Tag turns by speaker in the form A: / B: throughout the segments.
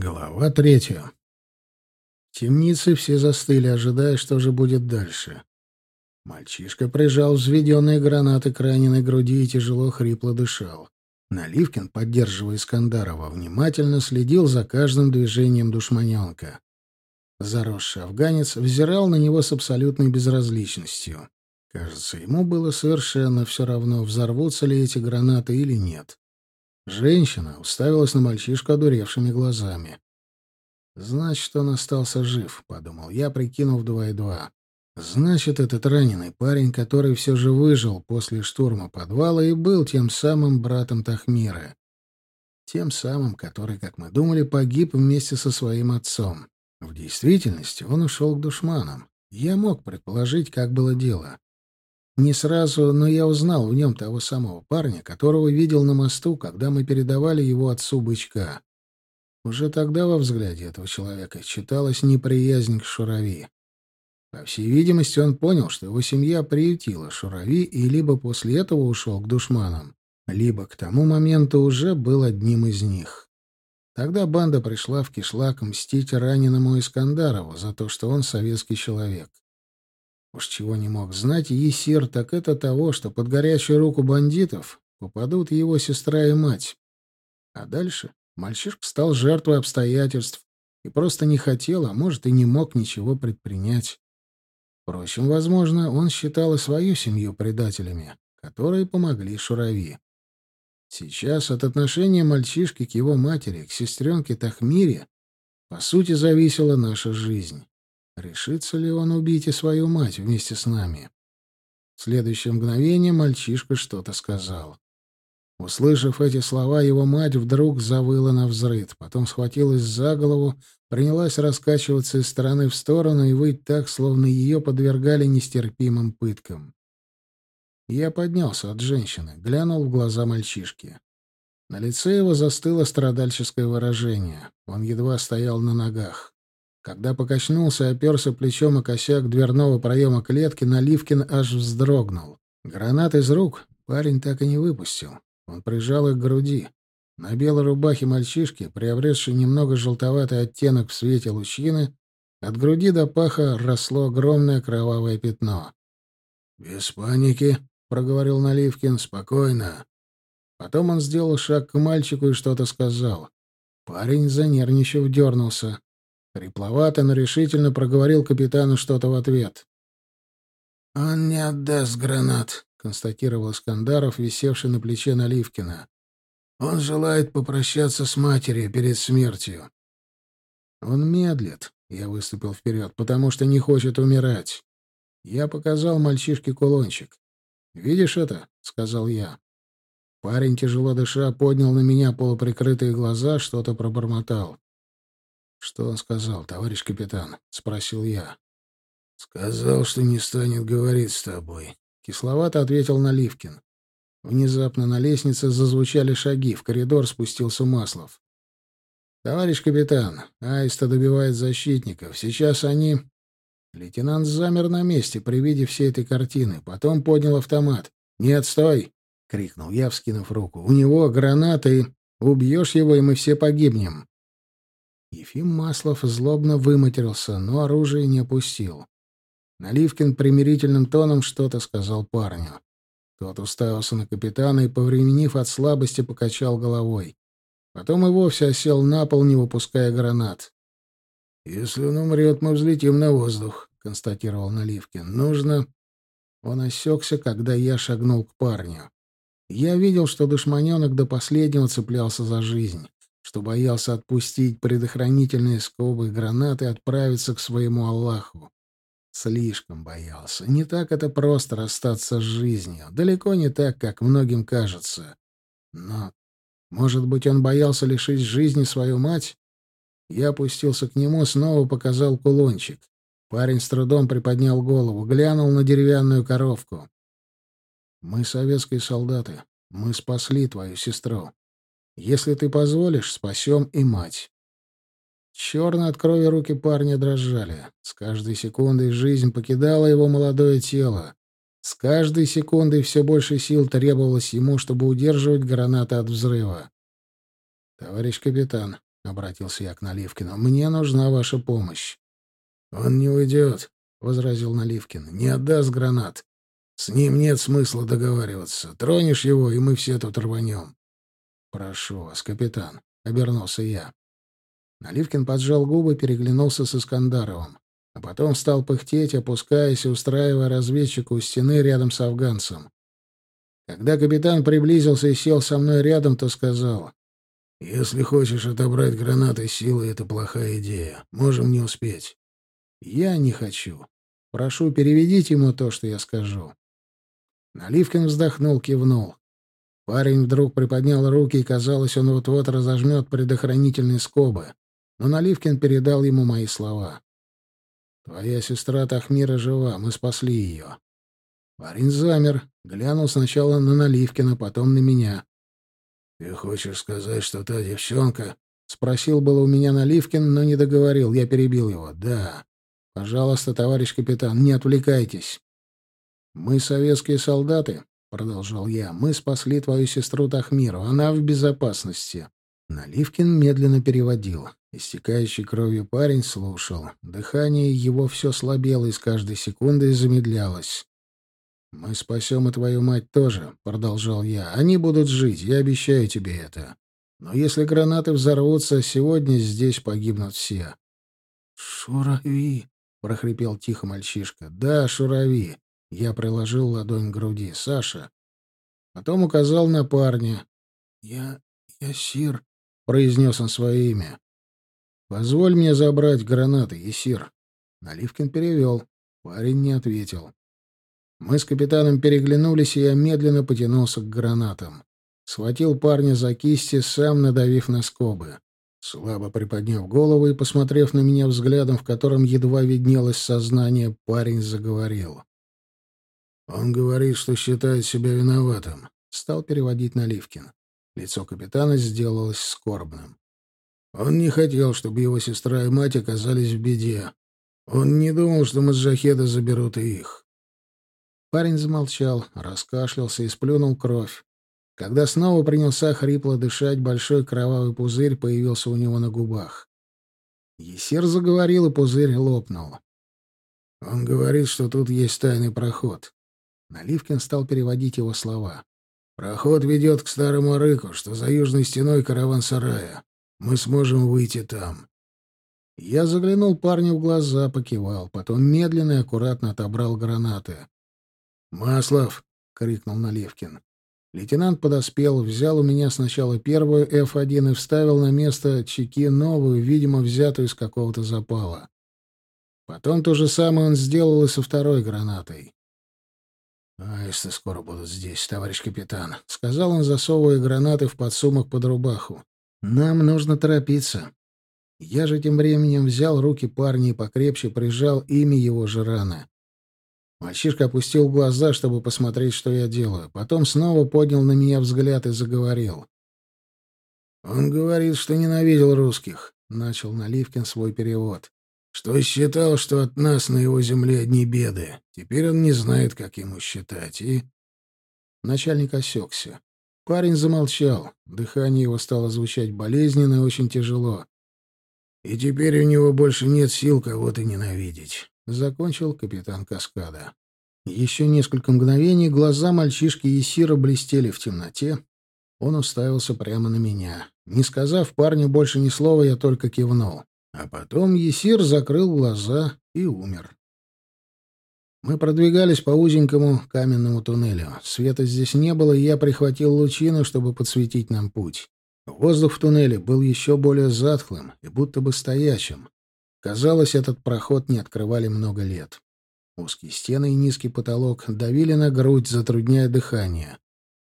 A: Глава третья. В темнице все застыли, ожидая, что же будет дальше. Мальчишка прижал взведенные гранаты к раненой груди и тяжело хрипло дышал. Наливкин, поддерживая Искандарова, внимательно следил за каждым движением душманенка. Заросший афганец взирал на него с абсолютной безразличностью. Кажется, ему было совершенно все равно, взорвутся ли эти гранаты или нет. Женщина уставилась на мальчишку одуревшими глазами. «Значит, он остался жив», — подумал я, прикинув два и два. «Значит, этот раненый парень, который все же выжил после штурма подвала и был тем самым братом Тахмира. Тем самым, который, как мы думали, погиб вместе со своим отцом. В действительности он ушел к душманам. Я мог предположить, как было дело. Не сразу, но я узнал в нем того самого парня, которого видел на мосту, когда мы передавали его отцу бычка. Уже тогда во взгляде этого человека читалась неприязнь к Шурави. По всей видимости, он понял, что его семья приютила Шурави и либо после этого ушел к душманам, либо к тому моменту уже был одним из них. Тогда банда пришла в Кишлак мстить раненому Искандарову за то, что он советский человек. Уж чего не мог знать Есир, так это того, что под горячую руку бандитов попадут его сестра и мать. А дальше мальчишка стал жертвой обстоятельств и просто не хотел, а может и не мог ничего предпринять. Впрочем, возможно, он считал и свою семью предателями, которые помогли Шурави. Сейчас от отношения мальчишки к его матери, к сестренке Тахмире, по сути, зависела наша жизнь. Решится ли он убить и свою мать вместе с нами? В следующее мгновение мальчишка что-то сказал. Услышав эти слова, его мать вдруг завыла на взрыд, потом схватилась за голову, принялась раскачиваться из стороны в сторону и выть так, словно ее подвергали нестерпимым пыткам. Я поднялся от женщины, глянул в глаза мальчишки. На лице его застыло страдальческое выражение. Он едва стоял на ногах. Когда покачнулся оперся плечом о косяк дверного проема клетки, Наливкин аж вздрогнул. Гранат из рук парень так и не выпустил. Он прижал их к груди. На белой рубахе мальчишки, приобретшей немного желтоватый оттенок в свете лучины, от груди до паха росло огромное кровавое пятно. «Без паники», — проговорил Наливкин, — «спокойно». Потом он сделал шаг к мальчику и что-то сказал. Парень, занервничав, дернулся. Хрипловато, но решительно проговорил капитану что-то в ответ. «Он не отдаст гранат», — констатировал Скандаров, висевший на плече Наливкина. «Он желает попрощаться с матерью перед смертью». «Он медлит», — я выступил вперед, — «потому что не хочет умирать». Я показал мальчишке кулончик. «Видишь это?» — сказал я. Парень, тяжело дыша, поднял на меня полуприкрытые глаза, что-то пробормотал. «Что он сказал, товарищ капитан?» — спросил я. «Сказал, что не станет говорить с тобой», — кисловато ответил Наливкин. Внезапно на лестнице зазвучали шаги, в коридор спустился Маслов. «Товарищ капитан, Аиста добивает защитников. Сейчас они...» Лейтенант замер на месте при виде всей этой картины, потом поднял автомат. «Нет, стой!» — крикнул я, вскинув руку. «У него гранаты. Убьешь его, и мы все погибнем». Ефим Маслов злобно выматерился, но оружие не опустил. Наливкин примирительным тоном что-то сказал парню. Тот уставился на капитана и, повременив от слабости, покачал головой. Потом и вовсе осел на пол, не выпуская гранат. «Если он умрет, мы взлетим на воздух», — констатировал Наливкин. «Нужно...» Он осекся, когда я шагнул к парню. Я видел, что душманенок до последнего цеплялся за жизнь что боялся отпустить предохранительные скобы гранаты и отправиться к своему Аллаху. Слишком боялся. Не так это просто расстаться с жизнью. Далеко не так, как многим кажется. Но, может быть, он боялся лишить жизни свою мать? Я опустился к нему, снова показал кулончик. Парень с трудом приподнял голову, глянул на деревянную коровку. «Мы советские солдаты. Мы спасли твою сестру. Если ты позволишь, спасем и мать. Черные от крови руки парня дрожали. С каждой секундой жизнь покидала его молодое тело. С каждой секундой все больше сил требовалось ему, чтобы удерживать гранаты от взрыва. «Товарищ капитан, — обратился я к Наливкину. — Мне нужна ваша помощь. — Он не уйдет, — возразил Наливкин. — Не отдаст гранат. С ним нет смысла договариваться. Тронешь его, и мы все тут рванем. — Прошу вас, капитан, — обернулся я. Наливкин поджал губы, переглянулся с Искандаровым, а потом стал пыхтеть, опускаясь и устраивая разведчика у стены рядом с афганцем. Когда капитан приблизился и сел со мной рядом, то сказал, «Если хочешь отобрать гранаты силы, это плохая идея. Можем не успеть». «Я не хочу. Прошу, переведите ему то, что я скажу». Наливкин вздохнул, кивнул. Парень вдруг приподнял руки, и, казалось, он вот-вот разожмет предохранительные скобы. Но Наливкин передал ему мои слова. «Твоя сестра Тахмира жива, мы спасли ее». Парень замер, глянул сначала на Наливкина, потом на меня. «Ты хочешь сказать, что та девчонка...» — спросил было у меня Наливкин, но не договорил, я перебил его. «Да. Пожалуйста, товарищ капитан, не отвлекайтесь». «Мы советские солдаты», — продолжал я. «Мы спасли твою сестру Тахмиру. Она в безопасности». Наливкин медленно переводил. Истекающий кровью парень слушал. Дыхание его все слабело и с каждой секундой замедлялось. «Мы спасем и твою мать тоже», — продолжал я. «Они будут жить, я обещаю тебе это. Но если гранаты взорвутся, сегодня здесь погибнут все». «Шурави», — прохрипел тихо мальчишка. «Да, шурави». Я приложил ладонь к груди. «Саша». Потом указал на парня. «Я... я Сир», — произнес он свое имя. «Позволь мне забрать гранаты, Есир». Наливкин перевел. Парень не ответил. Мы с капитаном переглянулись, и я медленно потянулся к гранатам. Схватил парня за кисти, сам надавив на скобы. Слабо приподняв голову и посмотрев на меня взглядом, в котором едва виднелось сознание, парень заговорил. «Он говорит, что считает себя виноватым», — стал переводить Наливкин. Лицо капитана сделалось скорбным. Он не хотел, чтобы его сестра и мать оказались в беде. Он не думал, что маджахеды заберут и их. Парень замолчал, раскашлялся и сплюнул кровь. Когда снова принялся хрипло дышать, большой кровавый пузырь появился у него на губах. Есер заговорил, и пузырь лопнул. Он говорит, что тут есть тайный проход. Наливкин стал переводить его слова. «Проход ведет к старому рыку, что за южной стеной караван-сарая. Мы сможем выйти там. Я заглянул парню в глаза, покивал, потом медленно и аккуратно отобрал гранаты. «Маслов!» — крикнул Наливкин. Лейтенант подоспел, взял у меня сначала первую F1 и вставил на место чеки новую, видимо, взятую из какого-то запала. Потом то же самое он сделал и со второй гранатой. «Аисты скоро будут здесь, товарищ капитан», — сказал он, засовывая гранаты в подсумок под рубаху. Нам нужно торопиться. Я же тем временем взял руки парня и покрепче прижал ими его же раны. Мальчишка опустил глаза, чтобы посмотреть, что я делаю. Потом снова поднял на меня взгляд и заговорил. «Он говорит, что ненавидел русских», — начал Наливкин свой перевод. «Что считал, что от нас на его земле одни беды. Теперь он не знает, как ему считать, и...» Начальник осекся. Парень замолчал. Дыхание его стало звучать болезненно и очень тяжело. «И теперь у него больше нет сил кого-то ненавидеть», — закончил капитан Каскада. Еще несколько мгновений глаза мальчишки Есира блестели в темноте. Он уставился прямо на меня. Не сказав парню больше ни слова, я только кивнул. А потом Есир закрыл глаза и умер. Мы продвигались по узенькому каменному туннелю. Света здесь не было, и я прихватил лучину, чтобы подсветить нам путь. Воздух в туннеле был еще более затхлым и будто бы стоячим. Казалось, этот проход не открывали много лет. Узкие стены и низкий потолок давили на грудь, затрудняя дыхание.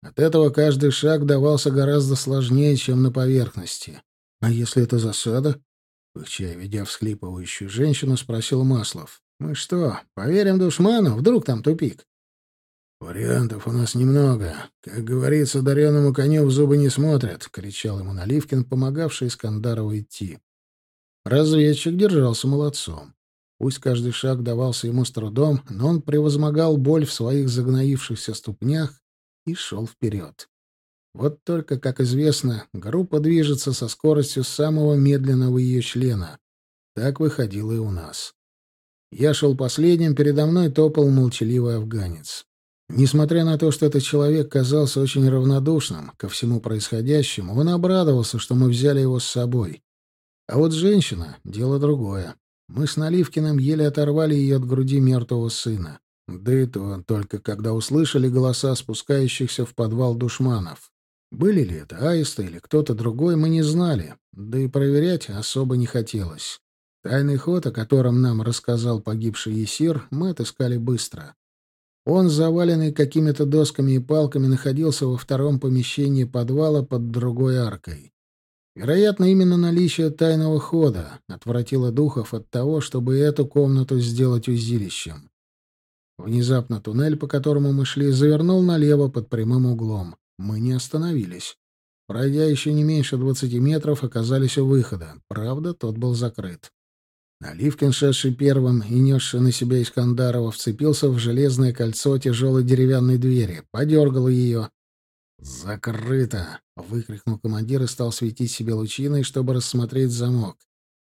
A: От этого каждый шаг давался гораздо сложнее, чем на поверхности. «А если это засада?» Пыхчая, ведя всхлипывающую женщину, спросил Маслов. Мы что, поверим душману? Вдруг там тупик? «Вариантов у нас немного. Как говорится, дареному коню в зубы не смотрят», — кричал ему Наливкин, помогавший Искандарову идти. Разведчик держался молодцом. Пусть каждый шаг давался ему с трудом, но он превозмогал боль в своих загноившихся ступнях и шел вперед. Вот только, как известно, группа движется со скоростью самого медленного ее члена. Так выходило и у нас. Я шел последним, передо мной топал молчаливый афганец. Несмотря на то, что этот человек казался очень равнодушным ко всему происходящему, он обрадовался, что мы взяли его с собой. А вот женщина — дело другое. Мы с Наливкиным еле оторвали ее от груди мертвого сына. Да и то только когда услышали голоса спускающихся в подвал душманов. Были ли это аисты или кто-то другой, мы не знали, да и проверять особо не хотелось. Тайный ход, о котором нам рассказал погибший Есир, мы отыскали быстро. Он, заваленный какими-то досками и палками, находился во втором помещении подвала под другой аркой. Вероятно, именно наличие тайного хода отвратило духов от того, чтобы эту комнату сделать узилищем. Внезапно туннель, по которому мы шли, завернул налево под прямым углом. Мы не остановились. Пройдя еще не меньше двадцати метров, оказались у выхода. Правда, тот был закрыт. Оливкин, шедший первым и несший на себя Искандарова, вцепился в железное кольцо тяжелой деревянной двери, подергал ее. «Закрыто!» — выкрикнул командир и стал светить себе лучиной, чтобы рассмотреть замок.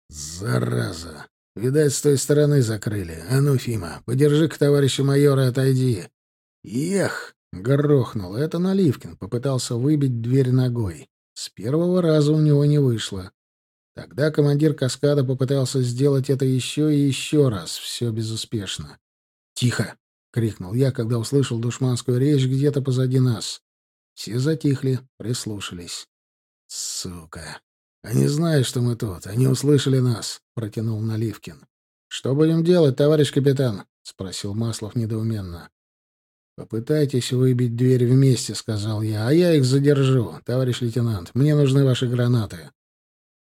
A: «Зараза! Видать, с той стороны закрыли. А ну, Фима, подержи-ка товарища майора отойди!» «Ех!» — грохнул. Это Наливкин попытался выбить дверь ногой. С первого раза у него не вышло. Тогда командир каскада попытался сделать это еще и еще раз, все безуспешно. «Тихо!» — крикнул я, когда услышал душманскую речь где-то позади нас. Все затихли, прислушались. «Сука! Они знают, что мы тут. Они услышали нас», — протянул Наливкин. «Что будем делать, товарищ капитан?» — спросил Маслов недоуменно. «Попытайтесь выбить дверь вместе», — сказал я, — «а я их задержу, товарищ лейтенант. Мне нужны ваши гранаты».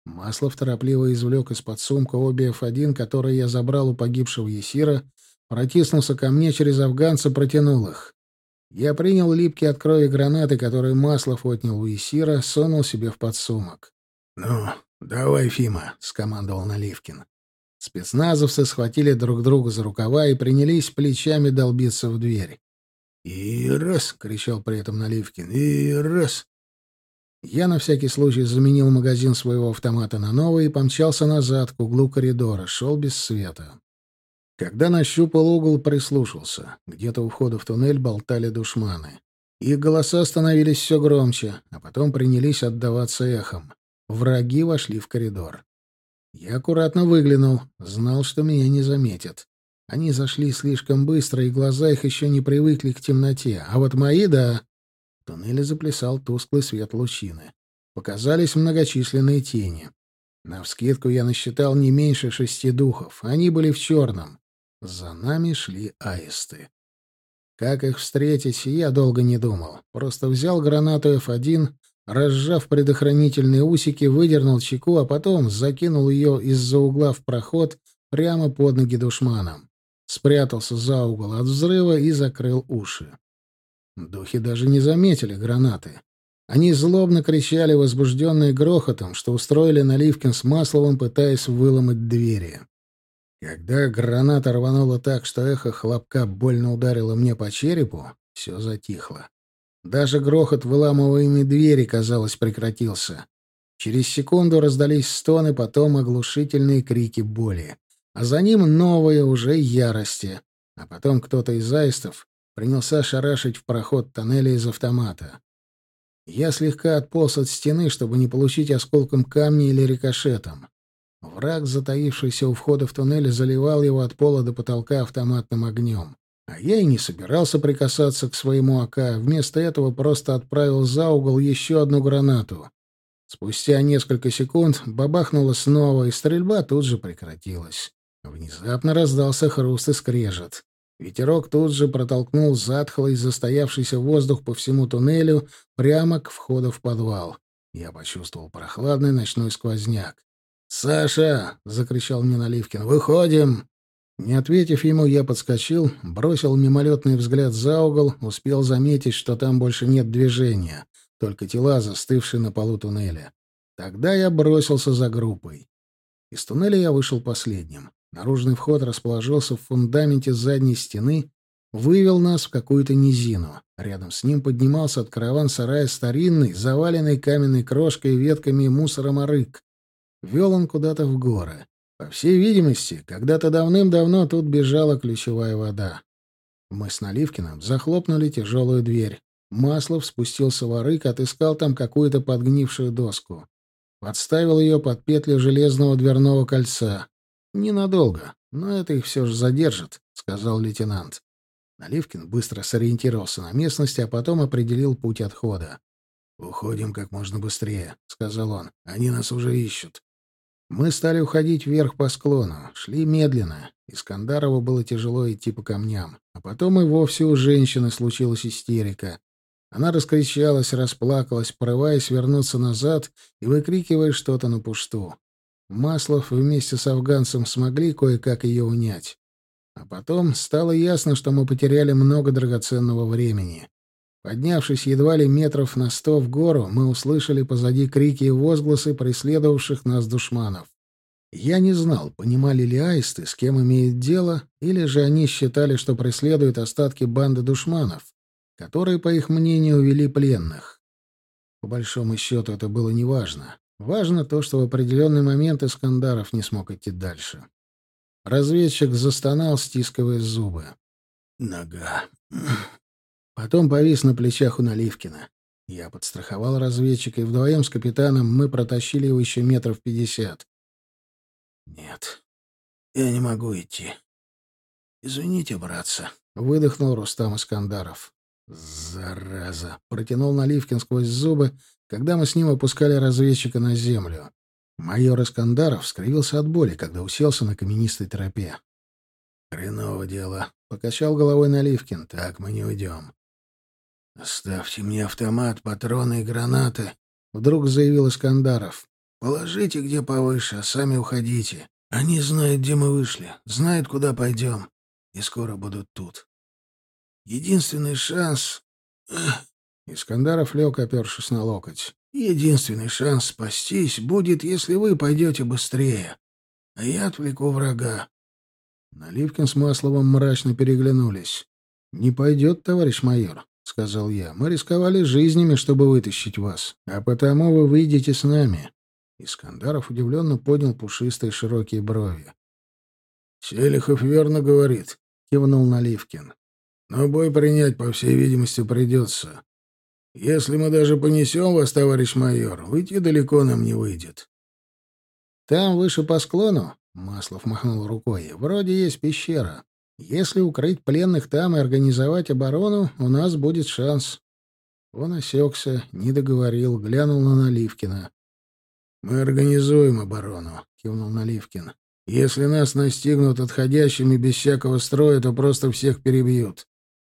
A: Маслов торопливо извлек из-под сумка обе F1, которые я забрал у погибшего Есира, протиснулся ко мне через афганца, протянул их. Я принял липкие от крови гранаты, которые Маслов отнял у Есира, сунул себе в подсумок. «Ну, давай, Фима», — скомандовал Наливкин. Спецназовцы схватили друг друга за рукава и принялись плечами долбиться в дверь. «И раз!» — кричал при этом Наливкин. «И раз!» Я на всякий случай заменил магазин своего автомата на новый и помчался назад к углу коридора, шел без света. Когда нащупал угол, прислушался. Где-то у входа в туннель болтали душманы. Их голоса становились все громче, а потом принялись отдаваться эхом. Враги вошли в коридор. Я аккуратно выглянул, знал, что меня не заметят. Они зашли слишком быстро, и глаза их еще не привыкли к темноте. А вот мои — да. В туннеле заплясал тусклый свет лучины. Показались многочисленные тени. Навскидку я насчитал не меньше шести духов. Они были в черном. За нами шли аисты. Как их встретить, я долго не думал. Просто взял гранату F1, разжав предохранительные усики, выдернул чеку, а потом закинул ее из-за угла в проход прямо под ноги душманам. Спрятался за угол от взрыва и закрыл уши. Духи даже не заметили гранаты. Они злобно кричали, возбужденные грохотом, что устроили Наливкин с Масловым, пытаясь выломать двери. Когда граната рванула так, что эхо хлопка больно ударило мне по черепу, все затихло. Даже грохот выламываемой двери, казалось, прекратился. Через секунду раздались стоны, потом оглушительные крики боли. А за ним новые уже ярости. А потом кто-то из аистов принялся шарашить в проход тоннеля из автомата. Я слегка отполз от стены, чтобы не получить осколком камня или рикошетом. Враг, затаившийся у входа в туннель, заливал его от пола до потолка автоматным огнем. А я и не собирался прикасаться к своему АК, вместо этого просто отправил за угол еще одну гранату. Спустя несколько секунд бабахнуло снова, и стрельба тут же прекратилась. Внезапно раздался хруст и скрежет. Ветерок тут же протолкнул затхлый, застоявшийся воздух по всему туннелю прямо к входу в подвал. Я почувствовал прохладный ночной сквозняк. «Саша!» — закричал мне Наливкин. «Выходим!» Не ответив ему, я подскочил, бросил мимолетный взгляд за угол, успел заметить, что там больше нет движения, только тела, застывшие на полу туннеля. Тогда я бросился за группой. Из туннеля я вышел последним. Наружный вход расположился в фундаменте задней стены, вывел нас в какую-то низину. Рядом с ним поднимался от караван-сарая старинный, заваленный каменной крошкой, ветками и мусором арык. Вел он куда-то в горы. По всей видимости, когда-то давным-давно тут бежала ключевая вода. Мы с Наливкиным захлопнули тяжелую дверь. Маслов спустился в арык, отыскал там какую-то подгнившую доску. Подставил ее под петли железного дверного кольца. «Ненадолго, но это их все же задержит», — сказал лейтенант. Наливкин быстро сориентировался на местности, а потом определил путь отхода. «Уходим как можно быстрее», — сказал он. «Они нас уже ищут». Мы стали уходить вверх по склону, шли медленно. Искандарову было тяжело идти по камням. А потом и вовсе у женщины случилась истерика. Она раскричалась, расплакалась, порываясь вернуться назад и выкрикивая что-то на пушту. Маслов вместе с афганцем смогли кое-как ее унять. А потом стало ясно, что мы потеряли много драгоценного времени. Поднявшись едва ли метров на сто в гору, мы услышали позади крики и возгласы преследовавших нас душманов. Я не знал, понимали ли аисты, с кем имеют дело, или же они считали, что преследуют остатки банды душманов, которые, по их мнению, увели пленных. По большому счету это было неважно. Важно то, что в определенный момент Искандаров не смог идти дальше. Разведчик застонал, стискивая зубы. «Нога. Потом повис на плечах у Наливкина. Я подстраховал разведчика, и вдвоем с капитаном мы протащили его еще метров пятьдесят. «Нет, я не могу идти. Извините, братцы», — выдохнул Рустам Искандаров. «Зараза!» — протянул Наливкин сквозь зубы, когда мы с ним опускали разведчика на землю. Майор Искандаров скривился от боли, когда уселся на каменистой тропе. «Хреново дело», — покачал головой Наливкин. «Так мы не уйдем. «Оставьте мне автомат, патроны и гранаты», — вдруг заявил Искандаров. «Положите где повыше, а сами уходите. Они знают, где мы вышли, знают, куда пойдем, и скоро будут тут. Единственный шанс...» Искандаров лег, опершись на локоть. «Единственный шанс спастись будет, если вы пойдете быстрее, а я отвлеку врага». Наливкин с Масловым мрачно переглянулись. «Не пойдет, товарищ майор. — сказал я. «Мы рисковали жизнями, чтобы вытащить вас, а потому вы выйдете с нами». Искандаров удивленно поднял пушистые широкие брови. «Селихов верно говорит», — кивнул Наливкин. «Но бой принять, по всей видимости, придется. Если мы даже понесем вас, товарищ майор, выйти далеко нам не выйдет». «Там, выше по склону», — Маслов махнул рукой, — «вроде есть пещера. Если укрыть пленных там и организовать оборону, у нас будет шанс. Он осекся, не договорил, глянул на Наливкина. «Мы организуем оборону», — кивнул Наливкин. «Если нас настигнут отходящими без всякого строя, то просто всех перебьют.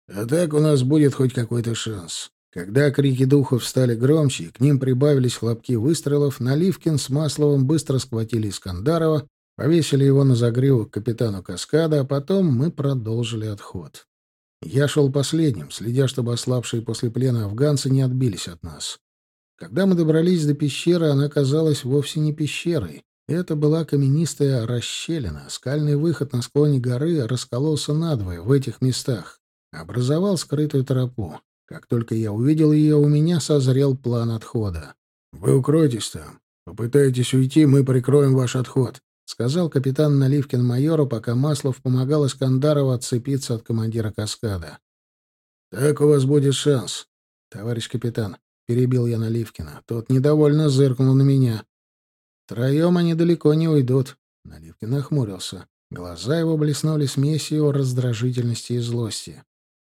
A: А так у нас будет хоть какой-то шанс». Когда крики духов стали громче и к ним прибавились хлопки выстрелов, Наливкин с Масловым быстро схватили Искандарова Повесили его на загривок капитану каскада, а потом мы продолжили отход. Я шел последним, следя, чтобы ослабшие после плена афганцы не отбились от нас. Когда мы добрались до пещеры, она казалась вовсе не пещерой. Это была каменистая расщелина. Скальный выход на склоне горы раскололся надвое в этих местах. Образовал скрытую тропу. Как только я увидел ее, у меня созрел план отхода. «Вы укройтесь там. Попытаетесь уйти, мы прикроем ваш отход. — сказал капитан Наливкин майору, пока Маслов помогал Искандарову отцепиться от командира каскада. «Так у вас будет шанс, товарищ капитан», — перебил я Наливкина. Тот недовольно зыркнул на меня. «Троем они далеко не уйдут», — Наливкин охмурился. Глаза его блеснули смесью раздражительности и злости.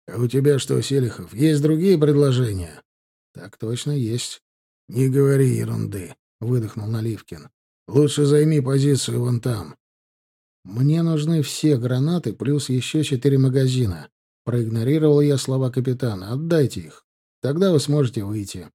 A: «А у тебя что, Селихов, есть другие предложения?» «Так точно есть». «Не говори ерунды», — выдохнул Наливкин. Лучше займи позицию вон там. Мне нужны все гранаты плюс еще четыре магазина. Проигнорировал я слова капитана. Отдайте их. Тогда вы сможете выйти.